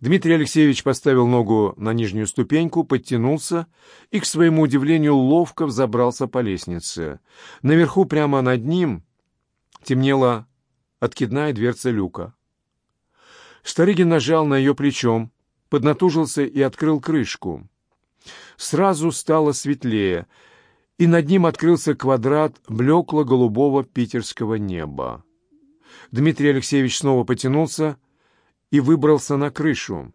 Дмитрий Алексеевич поставил ногу на нижнюю ступеньку, подтянулся и, к своему удивлению, ловко взобрался по лестнице. Наверху, прямо над ним, темнела откидная дверца люка. Старыгин нажал на ее плечом, поднатужился и открыл крышку. Сразу стало светлее, и над ним открылся квадрат блекло-голубого питерского неба. Дмитрий Алексеевич снова потянулся и выбрался на крышу.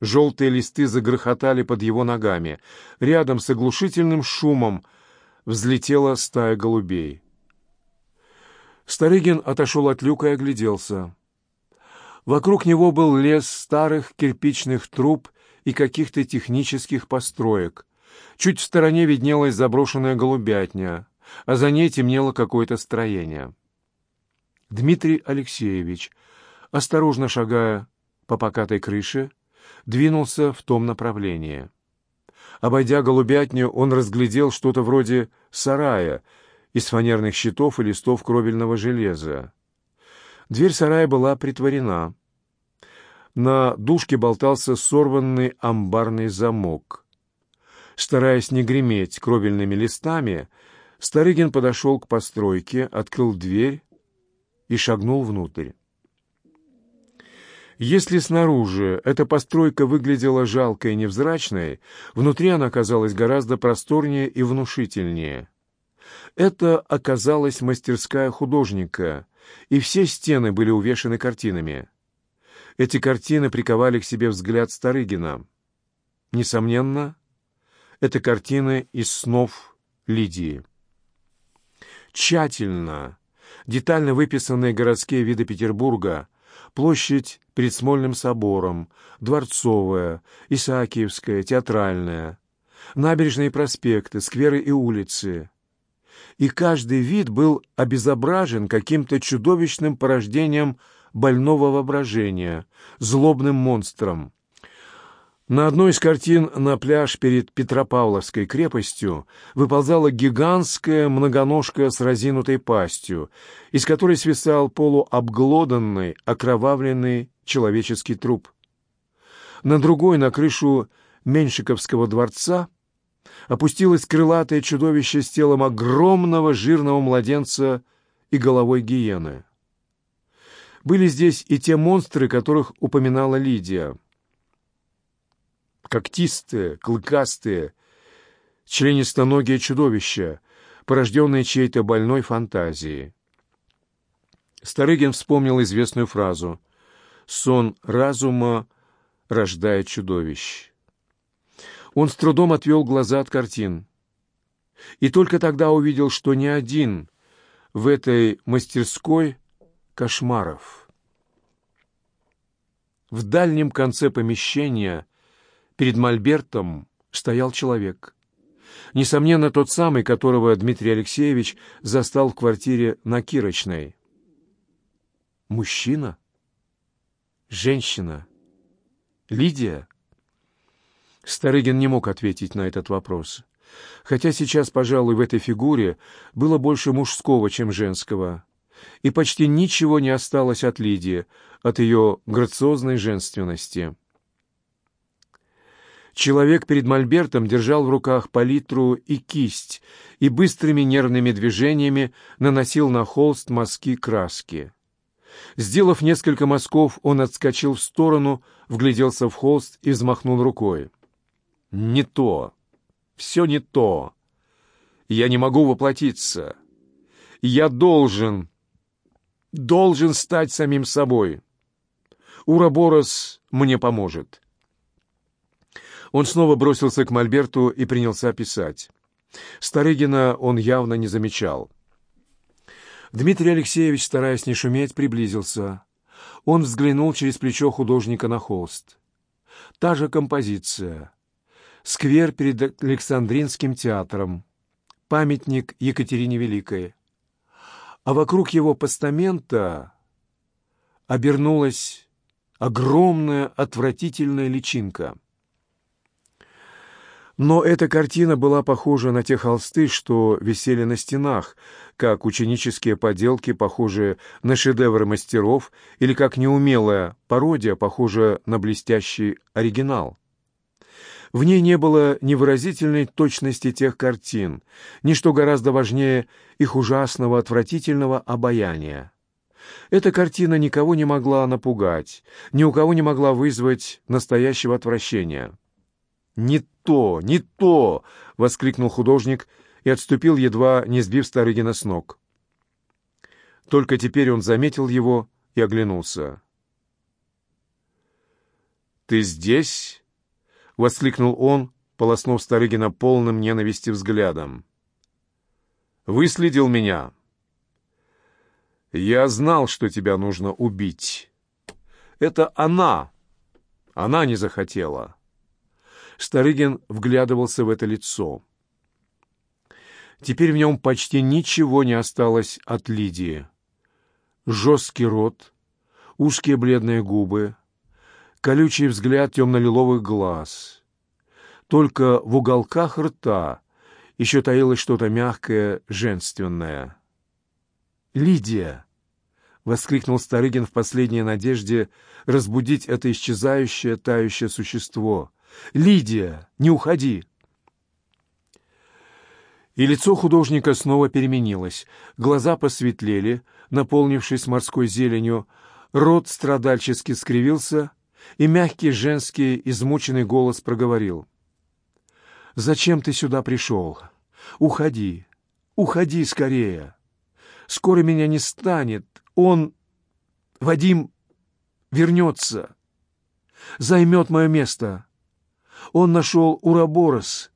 Желтые листы загрохотали под его ногами. Рядом с оглушительным шумом взлетела стая голубей. Старыгин отошел от люка и огляделся. Вокруг него был лес старых кирпичных труб и каких-то технических построек. Чуть в стороне виднелась заброшенная голубятня, а за ней темнело какое-то строение. Дмитрий Алексеевич осторожно шагая по покатой крыше, двинулся в том направлении. Обойдя голубятню, он разглядел что-то вроде сарая из фанерных щитов и листов кровельного железа. Дверь сарая была притворена. На дужке болтался сорванный амбарный замок. Стараясь не греметь кровельными листами, Старыгин подошел к постройке, открыл дверь и шагнул внутрь. Если снаружи эта постройка выглядела жалкой и невзрачной, внутри она казалась гораздо просторнее и внушительнее. Это оказалась мастерская художника, и все стены были увешаны картинами. Эти картины приковали к себе взгляд Старыгина. Несомненно, это картины из снов Лидии. Тщательно, детально выписанные городские виды Петербурга, площадь перед Смольным собором, Дворцовая, Исаакиевская, Театральная, набережные проспекты, скверы и улицы. И каждый вид был обезображен каким-то чудовищным порождением больного воображения, злобным монстром. На одной из картин на пляж перед Петропавловской крепостью выползала гигантская многоножка с разинутой пастью, из которой свисал полуобглоданный, окровавленный человеческий труп. На другой, на крышу Меньшиковского дворца, опустилось крылатое чудовище с телом огромного жирного младенца и головой гиены. Были здесь и те монстры, которых упоминала Лидия — когтистые, клыкастые, членистоногие чудовища, порожденные чьей-то больной фантазией. Старыгин вспомнил известную фразу «Сон разума рождает чудовищ». Он с трудом отвел глаза от картин. И только тогда увидел, что не один в этой мастерской кошмаров. В дальнем конце помещения Перед мольбертом стоял человек. Несомненно, тот самый, которого Дмитрий Алексеевич застал в квартире на Кирочной. Мужчина? Женщина? Лидия? Старыгин не мог ответить на этот вопрос. Хотя сейчас, пожалуй, в этой фигуре было больше мужского, чем женского. И почти ничего не осталось от Лидии, от ее грациозной женственности. Человек перед мольбертом держал в руках палитру и кисть и быстрыми нервными движениями наносил на холст мазки краски. Сделав несколько мазков, он отскочил в сторону, вгляделся в холст и взмахнул рукой. «Не то! Все не то! Я не могу воплотиться! Я должен, должен стать самим собой! Ураборос мне поможет!» Он снова бросился к Мольберту и принялся писать. Старыгина он явно не замечал. Дмитрий Алексеевич, стараясь не шуметь, приблизился. Он взглянул через плечо художника на холст. Та же композиция. Сквер перед Александринским театром. Памятник Екатерине Великой. А вокруг его постамента обернулась огромная отвратительная личинка — Но эта картина была похожа на те холсты, что висели на стенах, как ученические поделки, похожие на шедевры мастеров, или как неумелая пародия, похожая на блестящий оригинал. В ней не было ни выразительной точности тех картин, ни, что гораздо важнее, их ужасного, отвратительного обаяния. Эта картина никого не могла напугать, ни у кого не могла вызвать настоящего отвращения. «Не то, не то!» — воскликнул художник и отступил, едва не сбив Старыгина с ног. Только теперь он заметил его и оглянулся. «Ты здесь?» — воскликнул он, полоснув Старыгина полным ненависти взглядом. «Выследил меня. Я знал, что тебя нужно убить. Это она. Она не захотела». Старыгин вглядывался в это лицо. Теперь в нем почти ничего не осталось от Лидии. Жесткий рот, узкие бледные губы, колючий взгляд темно-лиловых глаз. Только в уголках рта еще таилось что-то мягкое, женственное. «Лидия!» — воскликнул Старыгин в последней надежде разбудить это исчезающее, тающее существо. «Лидия, не уходи!» И лицо художника снова переменилось. Глаза посветлели, наполнившись морской зеленью, рот страдальчески скривился, и мягкий женский измученный голос проговорил. «Зачем ты сюда пришел? Уходи, уходи скорее. Скоро меня не станет. Он, Вадим, вернется, займет мое место. Он нашел Ураборос,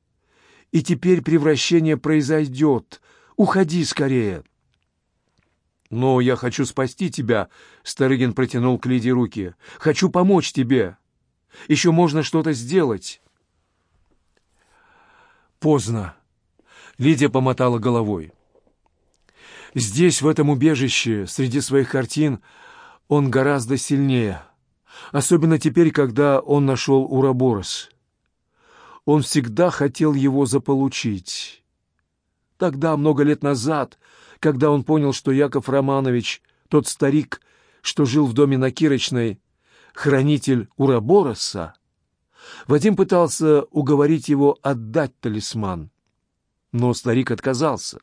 и теперь превращение произойдет. Уходи скорее!» «Но я хочу спасти тебя», — Старыгин протянул к Лиде руки. «Хочу помочь тебе. Еще можно что-то сделать». Поздно. Лидия помотала головой. Здесь, в этом убежище, среди своих картин, он гораздо сильнее. Особенно теперь, когда он нашел Ураборос. Он всегда хотел его заполучить. Тогда, много лет назад, когда он понял, что Яков Романович, тот старик, что жил в доме на Кирочной, хранитель Урабороса, Вадим пытался уговорить его отдать талисман, но старик отказался.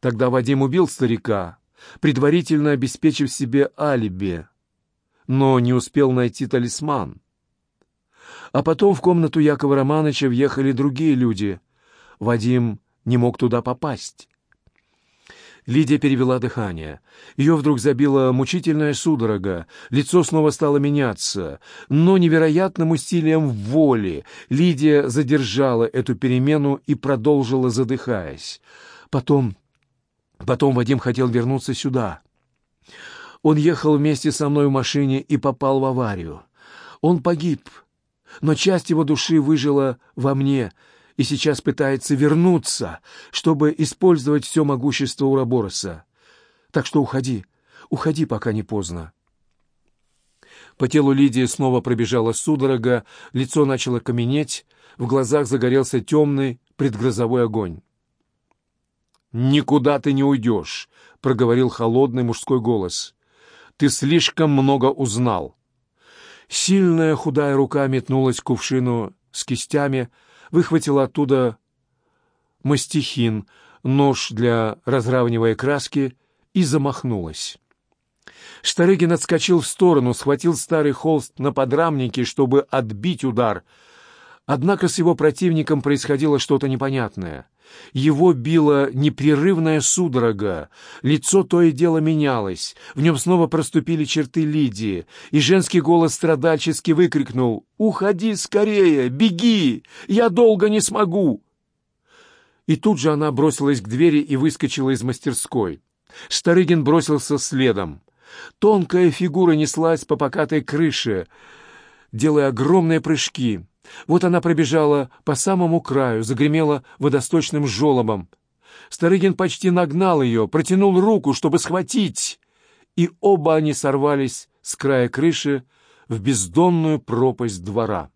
Тогда Вадим убил старика, предварительно обеспечив себе алиби, но не успел найти талисман. А потом в комнату Якова Романовича въехали другие люди. Вадим не мог туда попасть. Лидия перевела дыхание. Ее вдруг забила мучительная судорога, лицо снова стало меняться. Но невероятным усилием воли Лидия задержала эту перемену и продолжила, задыхаясь. Потом... Потом Вадим хотел вернуться сюда. Он ехал вместе со мной в машине и попал в аварию. Он погиб но часть его души выжила во мне и сейчас пытается вернуться, чтобы использовать все могущество Урабороса. Так что уходи, уходи, пока не поздно. По телу Лидии снова пробежала судорога, лицо начало каменеть, в глазах загорелся темный предгрозовой огонь. «Никуда ты не уйдешь», — проговорил холодный мужской голос. «Ты слишком много узнал. Сильная худая рука метнулась к кувшину с кистями, выхватила оттуда мастихин, нож для разравнивая краски, и замахнулась. Старыгин отскочил в сторону, схватил старый холст на подрамнике, чтобы отбить удар. Однако с его противником происходило что-то непонятное — его била непрерывная судорога, лицо то и дело менялось, в нем снова проступили черты Лидии, и женский голос страдальчески выкрикнул «Уходи скорее! Беги! Я долго не смогу!» И тут же она бросилась к двери и выскочила из мастерской. Старыгин бросился следом. Тонкая фигура неслась по покатой крыше, делая огромные прыжки — вот она пробежала по самому краю, загремела водосточным желобом. Старыгин почти нагнал ее, протянул руку, чтобы схватить, и оба они сорвались с края крыши в бездонную пропасть двора.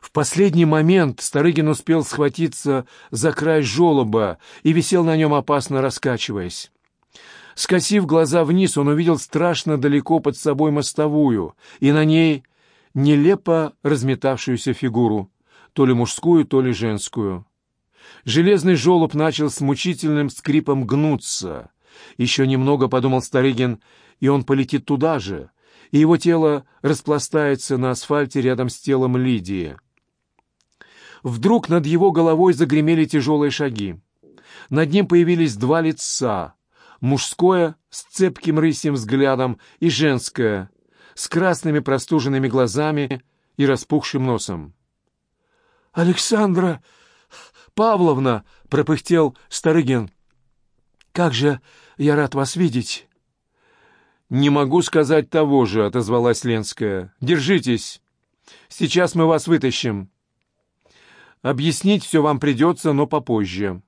В последний момент Старыгин успел схватиться за край жолоба и висел на нем, опасно раскачиваясь. Скосив глаза вниз, он увидел страшно далеко под собой мостовую, и на ней нелепо разметавшуюся фигуру, то ли мужскую, то ли женскую. Железный жолоб начал с мучительным скрипом гнуться. Еще немного, — подумал Старыгин, — и он полетит туда же, и его тело распластается на асфальте рядом с телом Лидии. Вдруг над его головой загремели тяжелые шаги. Над ним появились два лица — мужское с цепким рысьим взглядом и женское с красными простуженными глазами и распухшим носом. «Александра Павловна!» — пропыхтел Старыгин. «Как же я рад вас видеть!» «Не могу сказать того же», — отозвалась Ленская. «Держитесь. Сейчас мы вас вытащим». Объяснить все вам придется, но попозже.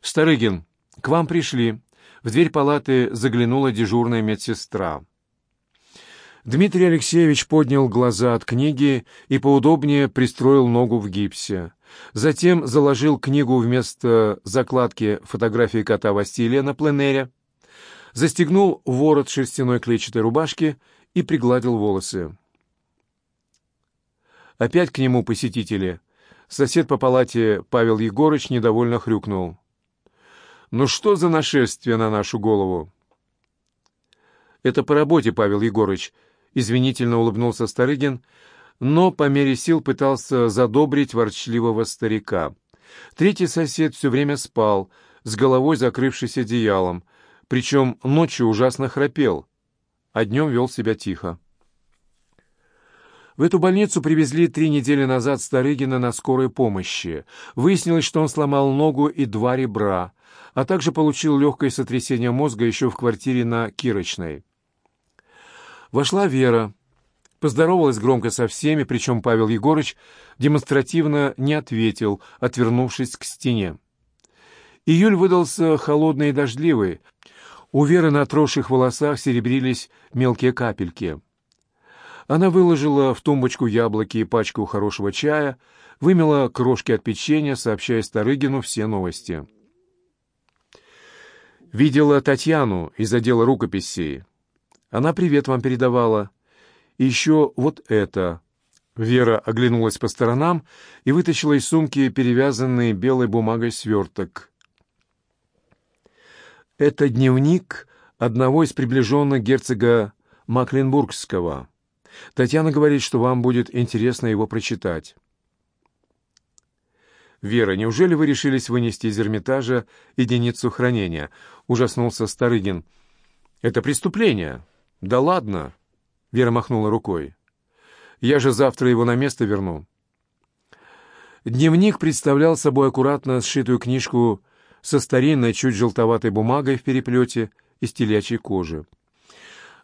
Старыгин, к вам пришли. В дверь палаты заглянула дежурная медсестра. Дмитрий Алексеевич поднял глаза от книги и поудобнее пристроил ногу в гипсе. Затем заложил книгу вместо закладки фотографии кота Василия на пленэре, застегнул ворот шерстяной клетчатой рубашки и пригладил волосы. Опять к нему посетители. Сосед по палате Павел Егорыч недовольно хрюкнул. «Ну что за нашествие на нашу голову?» «Это по работе, Павел Егорыч», — извинительно улыбнулся Старыгин, но по мере сил пытался задобрить ворчливого старика. Третий сосед все время спал, с головой закрывшись одеялом, причем ночью ужасно храпел, а днем вел себя тихо. В эту больницу привезли три недели назад Старыгина на скорой помощи. Выяснилось, что он сломал ногу и два ребра, а также получил легкое сотрясение мозга еще в квартире на Кирочной. Вошла Вера, поздоровалась громко со всеми, причем Павел Егорыч демонстративно не ответил, отвернувшись к стене. Июль выдался холодный и дождливый. У Веры на отросших волосах серебрились мелкие капельки — она выложила в тумбочку яблоки и пачку хорошего чая, вымела крошки от печенья, сообщая Старыгину все новости. «Видела Татьяну из отдела рукописей. Она привет вам передавала. И еще вот это». Вера оглянулась по сторонам и вытащила из сумки перевязанный белой бумагой сверток. «Это дневник одного из приближенных герцога Макленбургского». Татьяна говорит, что вам будет интересно его прочитать. «Вера, неужели вы решились вынести из Эрмитажа единицу хранения?» — ужаснулся Старыгин. «Это преступление». «Да ладно!» — Вера махнула рукой. «Я же завтра его на место верну». Дневник представлял собой аккуратно сшитую книжку со старинной, чуть желтоватой бумагой в переплете из телячьей кожи.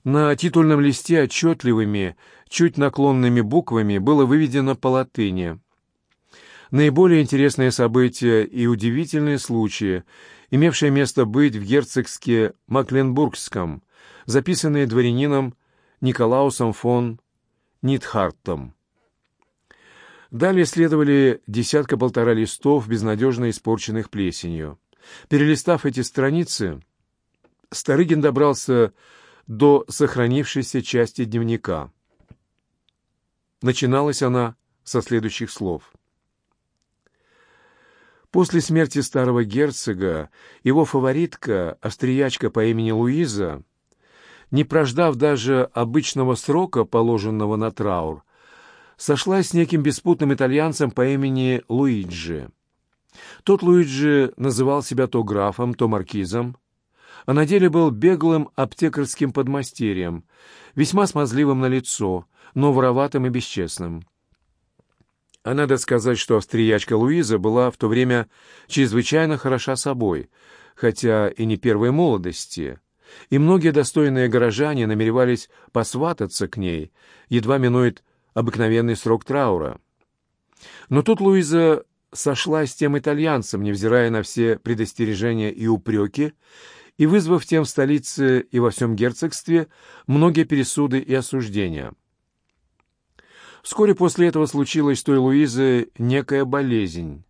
На титульном листе отчетливыми, чуть наклонными буквами было выведено по латыни. Наиболее интересные события и удивительные случаи, имевшие место быть в герцогске Макленбургском, записанные дворянином Николаусом фон Нитхартом. Далее следовали десятка-полтора листов, безнадежно испорченных плесенью. Перелистав эти страницы, Старыгин добрался до сохранившейся части дневника. Начиналась она со следующих слов. После смерти старого герцога его фаворитка, австриячка по имени Луиза, не прождав даже обычного срока, положенного на траур, сошлась с неким беспутным итальянцем по имени Луиджи. Тот Луиджи называл себя то графом, то маркизом, а на деле был беглым аптекарским подмастерьем, весьма смазливым на лицо, но вороватым и бесчестным. А надо сказать, что австриячка Луиза была в то время чрезвычайно хороша собой, хотя и не первой молодости, и многие достойные горожане намеревались посвататься к ней, едва минует обыкновенный срок траура. Но тут Луиза сошла с тем итальянцем, невзирая на все предостережения и упреки, и вызвав тем в столице и во всем герцогстве многие пересуды и осуждения. Вскоре после этого случилась той Луизы некая болезнь.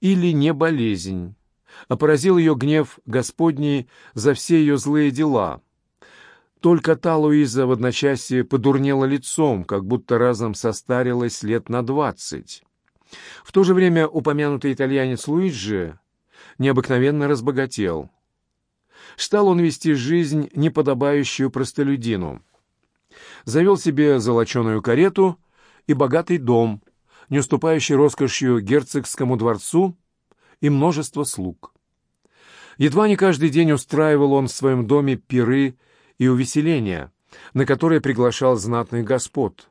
Или не болезнь, а поразил ее гнев Господний за все ее злые дела. Только та Луиза в одночасье подурнела лицом, как будто разом состарилась лет на двадцать. В то же время упомянутый итальянец Луиджи необыкновенно разбогател. Стал он вести жизнь, неподобающую простолюдину. Завел себе золоченую карету и богатый дом, не уступающий роскошью герцогскому дворцу и множество слуг. Едва не каждый день устраивал он в своем доме пиры и увеселения, на которые приглашал знатных господ.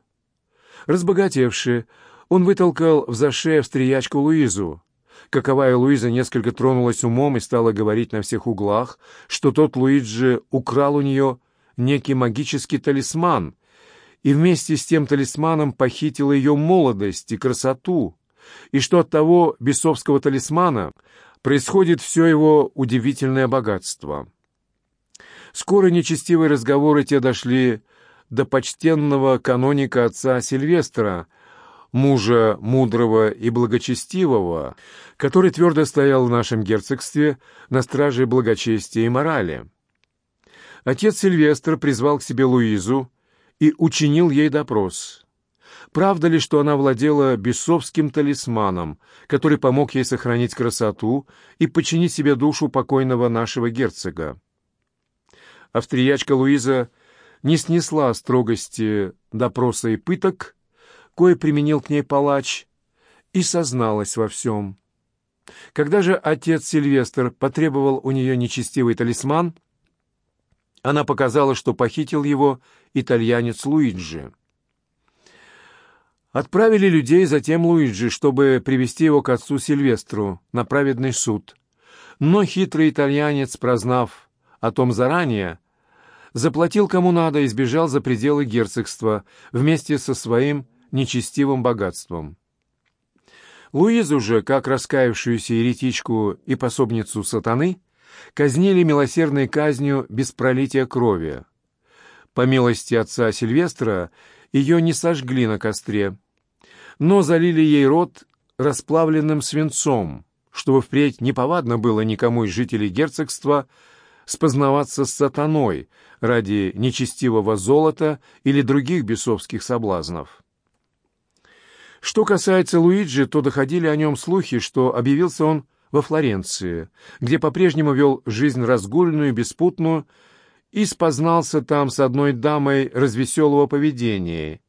Разбогатевший, он вытолкал в заше австриячку Луизу. Каковая Луиза несколько тронулась умом и стала говорить на всех углах, что тот Луиджи украл у нее некий магический талисман и вместе с тем талисманом похитил ее молодость и красоту, и что от того бесовского талисмана происходит все его удивительное богатство. Скоро нечестивые разговоры те дошли до почтенного каноника отца Сильвестра — мужа мудрого и благочестивого, который твердо стоял в нашем герцогстве на страже благочестия и морали. Отец Сильвестр призвал к себе Луизу и учинил ей допрос. Правда ли, что она владела бесовским талисманом, который помог ей сохранить красоту и подчинить себе душу покойного нашего герцога? Австриячка Луиза не снесла строгости допроса и пыток, кое применил к ней палач, и созналась во всем. Когда же отец Сильвестр потребовал у нее нечестивый талисман, она показала, что похитил его итальянец Луиджи. Отправили людей затем Луиджи, чтобы привести его к отцу Сильвестру на праведный суд. Но хитрый итальянец, прознав о том заранее, заплатил кому надо и сбежал за пределы герцогства вместе со своим нечестивым богатством. Луизу же, как раскаявшуюся еретичку и пособницу сатаны, казнили милосердной казнью без пролития крови. По милости отца Сильвестра ее не сожгли на костре, но залили ей рот расплавленным свинцом, чтобы впредь неповадно было никому из жителей герцогства спознаваться с сатаной ради нечестивого золота или других бесовских соблазнов. Что касается Луиджи, то доходили о нем слухи, что объявился он во Флоренции, где по-прежнему вел жизнь разгульную беспутную, и спознался там с одной дамой развеселого поведения,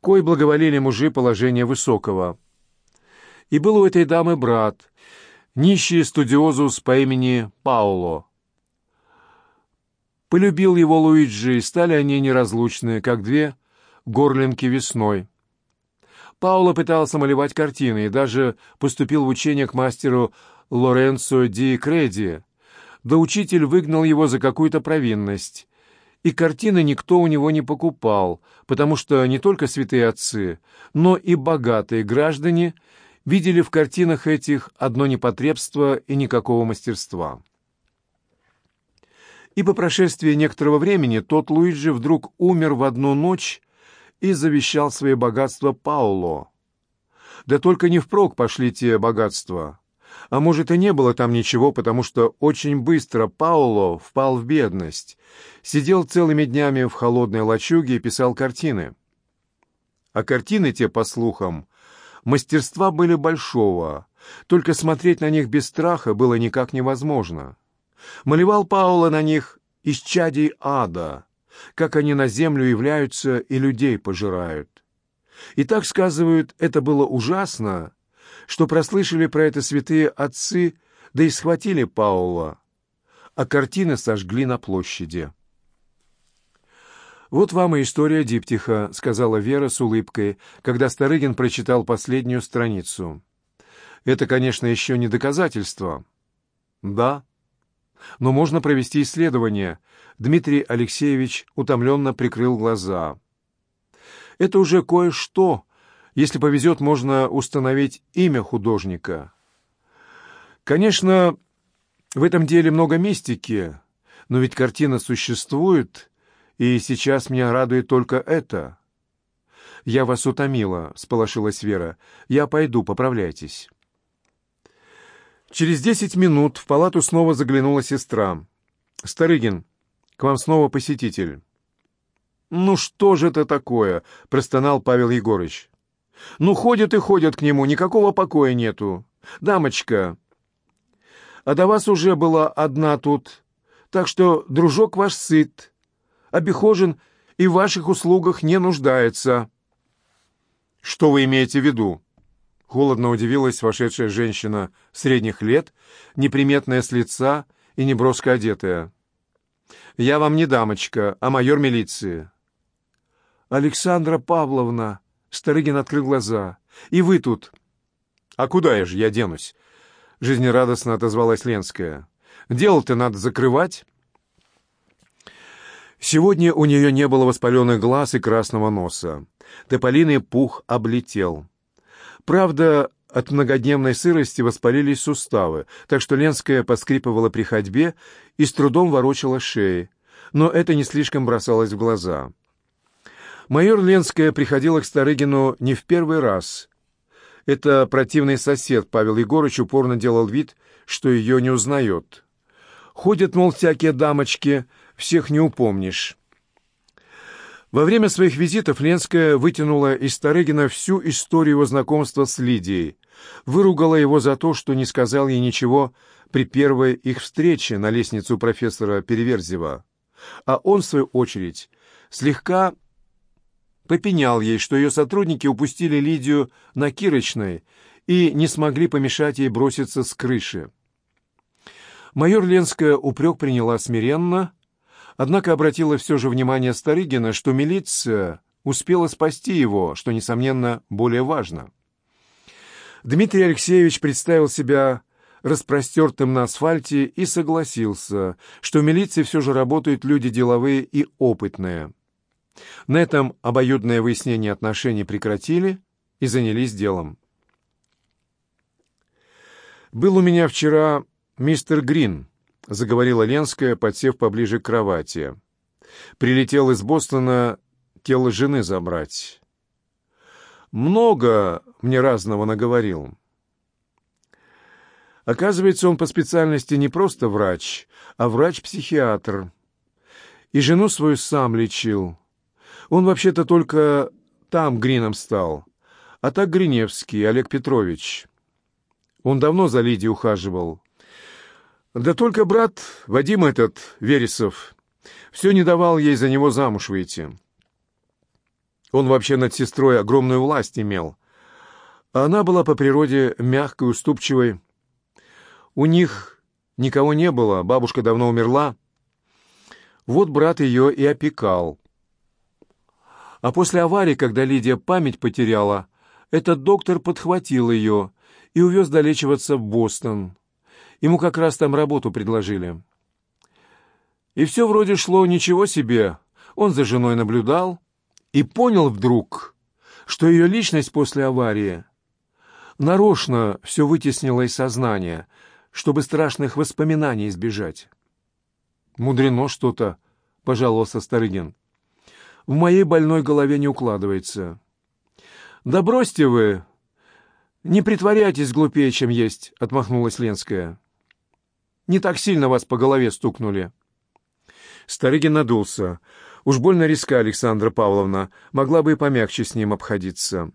кой благоволили мужи положения высокого. И был у этой дамы брат, нищий студиозус по имени Пауло. Полюбил его Луиджи, и стали они неразлучны, как две горлинки весной. Пауло пытался малевать картины и даже поступил в учение к мастеру Лоренцо ди Креди, да учитель выгнал его за какую-то провинность. И картины никто у него не покупал, потому что не только святые отцы, но и богатые граждане видели в картинах этих одно непотребство и никакого мастерства. И по прошествии некоторого времени тот Луиджи вдруг умер в одну ночь и завещал свои богатства Пауло. Да только не впрок пошли те богатства. А может, и не было там ничего, потому что очень быстро Пауло впал в бедность, сидел целыми днями в холодной лачуге и писал картины. А картины те, по слухам, мастерства были большого, только смотреть на них без страха было никак невозможно. Малевал Пауло на них из чадей ада — как они на землю являются и людей пожирают. И так, сказывают, это было ужасно, что прослышали про это святые отцы, да и схватили Паула, а картины сожгли на площади. «Вот вам и история диптиха», — сказала Вера с улыбкой, когда Старыгин прочитал последнюю страницу. «Это, конечно, еще не доказательство». «Да, но можно провести исследование. Дмитрий Алексеевич утомленно прикрыл глаза. Это уже кое-что. Если повезет, можно установить имя художника. Конечно, в этом деле много мистики, но ведь картина существует, и сейчас меня радует только это. «Я вас утомила», — сполошилась Вера. «Я пойду, поправляйтесь». Через десять минут в палату снова заглянула сестра. «Старыгин, к вам снова посетитель». «Ну что же это такое?» — простонал Павел Егорыч. «Ну, ходят и ходят к нему, никакого покоя нету. Дамочка, а до вас уже была одна тут, так что дружок ваш сыт, обихожен и в ваших услугах не нуждается». «Что вы имеете в виду?» Холодно удивилась вошедшая женщина средних лет, неприметная с лица и неброско одетая. «Я вам не дамочка, а майор милиции». «Александра Павловна!» — Старыгин открыл глаза. «И вы тут?» «А куда я же я денусь?» — жизнерадостно отозвалась Ленская. «Дело-то надо закрывать». Сегодня у нее не было воспаленных глаз и красного носа. Тополиный пух облетел. Правда, от многодневной сырости воспалились суставы, так что Ленская поскрипывала при ходьбе и с трудом ворочала шеей, но это не слишком бросалось в глаза. Майор Ленская приходила к Старыгину не в первый раз. Это противный сосед Павел Егорыч упорно делал вид, что ее не узнает. Ходят, мол, всякие дамочки, всех не упомнишь. Во время своих визитов Ленская вытянула из Старыгина всю историю его знакомства с Лидией, выругала его за то, что не сказал ей ничего при первой их встрече на лестнице у профессора Переверзева. А он, в свою очередь, слегка попенял ей, что ее сотрудники упустили Лидию на Кирочной и не смогли помешать ей броситься с крыши. Майор Ленская упрек приняла смиренно, Однако обратила все же внимание Старыгина, что милиция успела спасти его, что, несомненно, более важно. Дмитрий Алексеевич представил себя распростертым на асфальте и согласился, что в милиции все же работают люди деловые и опытные. На этом обоюдное выяснение отношений прекратили и занялись делом. «Был у меня вчера мистер Грин», — заговорила Ленская, подсев поближе к кровати. «Прилетел из Бостона тело жены забрать. Много мне разного наговорил. Оказывается, он по специальности не просто врач, а врач-психиатр. И жену свою сам лечил. Он вообще-то только там Грином стал, а так Гриневский Олег Петрович. Он давно за Лидией ухаживал». Да только брат Вадим этот, Вересов, все не давал ей за него замуж выйти. Он вообще над сестрой огромную власть имел. Она была по природе мягкой, уступчивой. У них никого не было, бабушка давно умерла. Вот брат ее и опекал. А после аварии, когда Лидия память потеряла, этот доктор подхватил ее и увез долечиваться в Бостон. Ему как раз там работу предложили. И все вроде шло ничего себе. Он за женой наблюдал и понял вдруг, что ее личность после аварии нарочно все вытеснила из сознания, чтобы страшных воспоминаний избежать. «Мудрено что-то», — пожаловался Старыгин. «В моей больной голове не укладывается». «Да бросьте вы! Не притворяйтесь глупее, чем есть», — отмахнулась Ленская. Не так сильно вас по голове стукнули». Старыгин надулся. Уж больно риска Александра Павловна, могла бы и помягче с ним обходиться.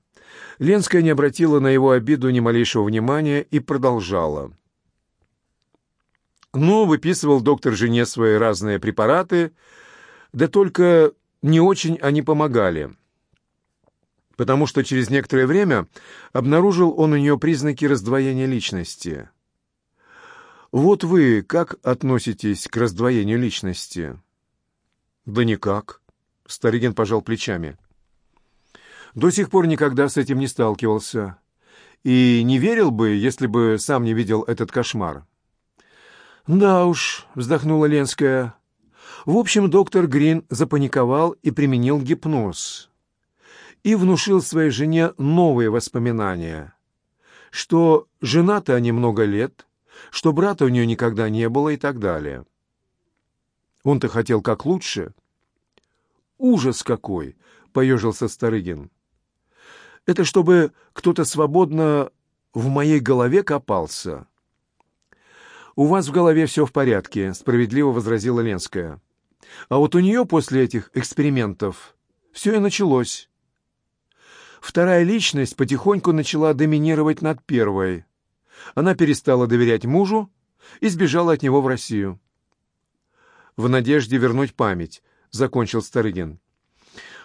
Ленская не обратила на его обиду ни малейшего внимания и продолжала. Ну, выписывал доктор жене свои разные препараты, да только не очень они помогали. Потому что через некоторое время обнаружил он у нее признаки раздвоения личности. Вот вы как относитесь к раздвоению личности? Да никак. Старыгин пожал плечами. До сих пор никогда с этим не сталкивался. И не верил бы, если бы сам не видел этот кошмар. Да уж, вздохнула Ленская. В общем, доктор Грин запаниковал и применил гипноз. И внушил своей жене новые воспоминания. Что женаты они много лет, что брата у нее никогда не было и так далее. Он-то хотел как лучше. «Ужас какой!» — поежился Старыгин. Это чтобы кто-то свободно в моей голове копался. «У вас в голове все в порядке», — справедливо возразила Ленская. «А вот у нее после этих экспериментов все и началось. Вторая личность потихоньку начала доминировать над первой. Она перестала доверять мужу и сбежала от него в Россию. В надежде вернуть память, закончил Старыгин.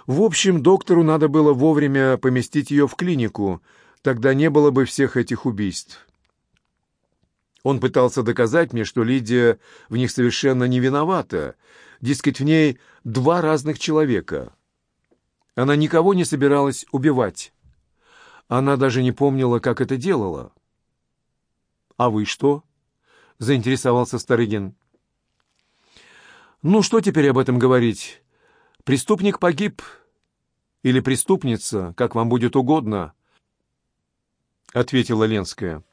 В общем, доктору надо было вовремя поместить ее в клинику, тогда не было бы всех этих убийств. Он пытался доказать мне, что Лидия в них совершенно не виновата, дескать, в ней два разных человека. Она никого не собиралась убивать. Она даже не помнила, как это делала. «А вы что?» — заинтересовался Старыгин. «Ну, что теперь об этом говорить? Преступник погиб. Или преступница, как вам будет угодно», — ответила Ленская.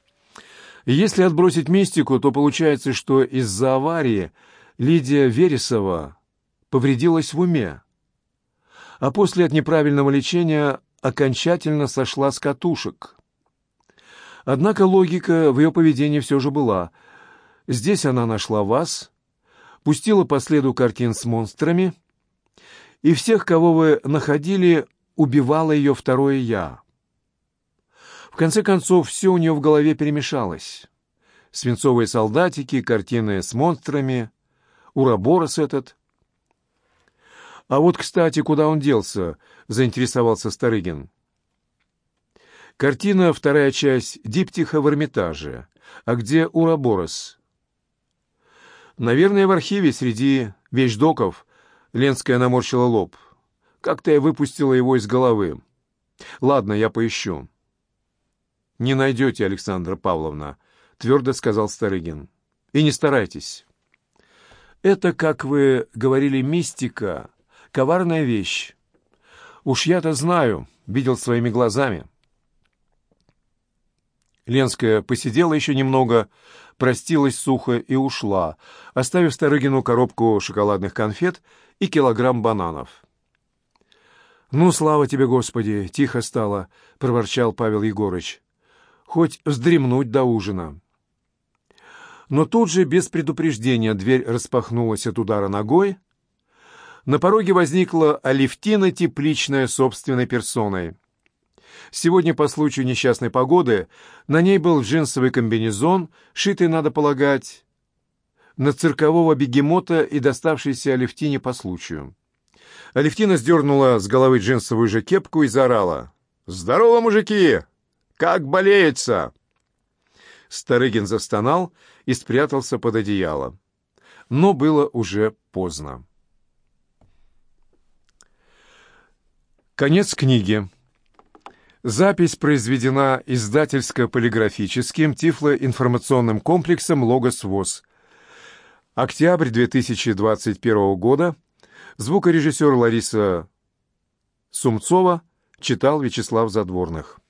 «Если отбросить мистику, то получается, что из-за аварии Лидия Вересова повредилась в уме, а после от неправильного лечения окончательно сошла с катушек». Однако логика в ее поведении все же была. Здесь она нашла вас, пустила по следу картин с монстрами, и всех, кого вы находили, убивала ее второе «я». В конце концов, все у нее в голове перемешалось. Свинцовые солдатики, картины с монстрами, Ураборос этот. «А вот, кстати, куда он делся?» — заинтересовался Старыгин. Картина, вторая часть, диптиха в Эрмитаже. А где Ураборос? Наверное, в архиве среди вещдоков Ленская наморщила лоб. Как-то я выпустила его из головы. Ладно, я поищу. «Не найдете, Александра Павловна», — твердо сказал Старыгин. «И не старайтесь. Это, как вы говорили, мистика, коварная вещь. Уж я-то знаю, видел своими глазами». Ленская посидела еще немного, простилась сухо и ушла, оставив Старыгину коробку шоколадных конфет и килограмм бананов. «Ну, слава тебе, Господи!» — тихо стало, — проворчал Павел Егорыч. «Хоть вздремнуть до ужина». Но тут же, без предупреждения, дверь распахнулась от удара ногой. На пороге возникла Алевтина Тепличная собственной персоной — Сегодня, по случаю несчастной погоды, на ней был джинсовый комбинезон, шитый, надо полагать, на циркового бегемота и доставшийся Алевтине по случаю. Алевтина сдернула с головы джинсовую же кепку и заорала. «Здорово, мужики! Как болеется!» Старыгин застонал и спрятался под одеяло. Но было уже поздно. Конец книги. Запись произведена издательско-полиграфическим тифлоинформационным комплексом «Логос ВОЗ». Октябрь 2021 года. Звукорежиссер Лариса Сумцова читал Вячеслав Задворных.